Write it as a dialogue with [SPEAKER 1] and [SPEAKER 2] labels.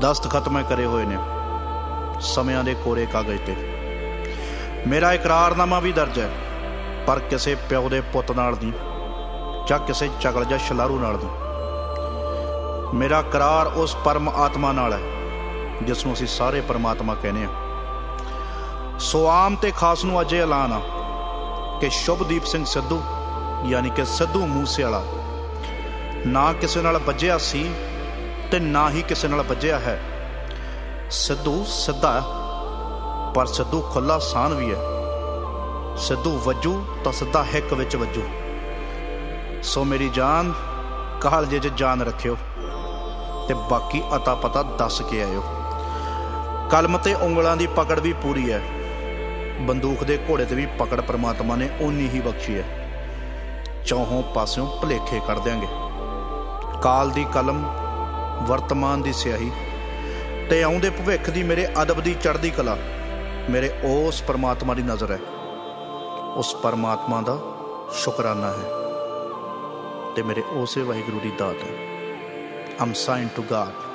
[SPEAKER 1] ਦਸਤਖਤ ਮੈਂ ਕਰੇ ਹੋਏ ਨੇ। ਸਮਿਆਂ ਦੇ ਕੋਰੇ ਕਾਗਜ਼ ਤੇ। ਮੇਰਾ ਇਕਰਾਰਨਾਮਾ ਵੀ ਦਰਜ ਹੈ, ਪਰ ਕਿਸੇ ਪਿਓ ਦੇ ਪੁੱਤ ਨਾਲ ਨਹੀਂ, ਜਾਂ ਕਿਸੇ ਚਗਲ ਜਾਂ ਸ਼ਲਾਰੂ ਨਾਲ ਨਹੀਂ। ਮੇਰਾ ਕਰਾਰ ਉਸ ਪਰਮ ਆਤਮਾ ਨਾਲ ਹੈ, ਜਿਸ ਨੂੰ ਅਸੀਂ ਸਾਰੇ ਪਰਮਾਤਮਾ ਕਹਿੰਦੇ ਆ ਸੋ ਆਮ ਤੇ ਖਾਸ ਨੂੰ ਅਜੇ ਐਲਾਨ ਆ ਕਿ ਸ਼ੁਭਦੀਪ ਸਿੰਘ ਸਿੱਧੂ, ਯਾਨੀ ਕਿ ਸਿੱਧੂ ਮੂਸੇ ਵਾਲਾ ਨਾ ਕਿਸੇ ਨਾਲ ਵੱਜਿਆ ਸੀ ਤੇ ਨਾ ਹੀ ਕਿਸੇ ਨਾਲ ਵੱਜਿਆ ਹੈ। ਸਿੱਧੂ ਸਿੱਧਾ ਪਰ ਸਿੱਧੂ ਖੁੱਲਾ ਸਾਨ ਵੀ ਹੈ। ਸਿੱਧੂ ਵੱਜੂ ਤਾਂ ਸਿੱਧਾ ਹਿੱਕ ਵਿੱਚ ਵੱਜੂ। ਸੋ ਮੇਰੀ ਜਾਨ, ਕਾਲਜੇ 'ਚ ਜਾਨ ਰੱਖਿਓ ਤੇ ਬਾਕੀ ਅਤਾ ਪਤਾ ਦੱਸ ਕੇ ਆਇਓ। ਕਲਮ ਤੇ ਉਂਗਲਾਂ ਦੀ ਪਕੜ ਵੀ ਪੂਰੀ ਹੈ। ਬੰਦੂਕ ਦੇ ਘੋੜੇ ਤੇ ਵੀ ਪਕੜ ਪ੍ਰਮਾਤਮਾ ਨੇ ਓਨੀ ਹੀ ਬਖਸ਼ੀ ਹੈ। ਚੌਹੋਂ ਪਾਸਿਓਂ ਭਲੇਖੇ ਕੱਢ ਦਿਆਂਗੇ। ਕਾਲ ਦੀ ਕਲਮ ਵਰਤਮਾਨ ਦੀ ਸਿਆਹੀ ਤੇ ਆਉਂਦੇ ਭਵਿੱਖ ਦੀ ਮੇਰੇ ਅਦਬ ਦੀ ਚੜ੍ਹਦੀ ਕਲਾ। ਮੇਰੇ ਉਸ ਪਰਮਾਤਮਾ ਦੀ ਨਜ਼ਰ ਹੈ। ਉਸ ਪਰਮਾਤਮਾ ਦਾ ਸ਼ੁਕਰਾਨਾ ਹੈ। ਤੇ ਮੇਰੇ ਉਸੇ ਵਾਹਿਗੁਰੂ ਦੀ ਦਾਤ ਹੈ। ਆਮ ਸਾਈਨ ਟੂ ਗਾਡ